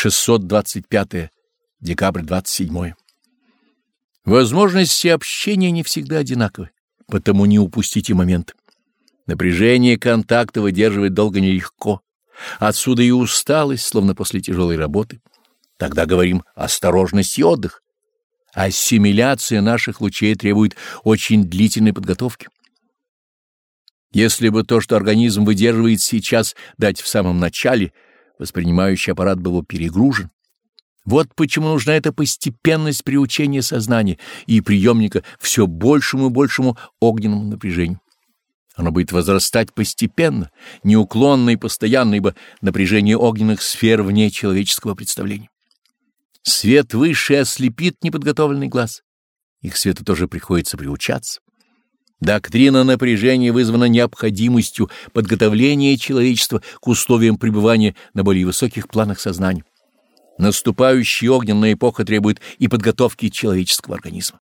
625 декабрь 27 Возможности общения не всегда одинаковы, потому не упустите момент. Напряжение контакта выдерживать долго нелегко. Отсюда и усталость, словно после тяжелой работы. Тогда говорим осторожность и отдых. Ассимиляция наших лучей требует очень длительной подготовки. Если бы то, что организм выдерживает сейчас, дать в самом начале, воспринимающий аппарат был бы перегружен. Вот почему нужна эта постепенность приучения сознания и приемника все большему и большему огненному напряжению. Оно будет возрастать постепенно, неуклонно и постоянно, ибо напряжение огненных сфер вне человеческого представления. Свет высший ослепит неподготовленный глаз. Их свету тоже приходится приучаться. Доктрина напряжения вызвана необходимостью подготовления человечества к условиям пребывания на более высоких планах сознания. Наступающая огненная эпоха требует и подготовки человеческого организма.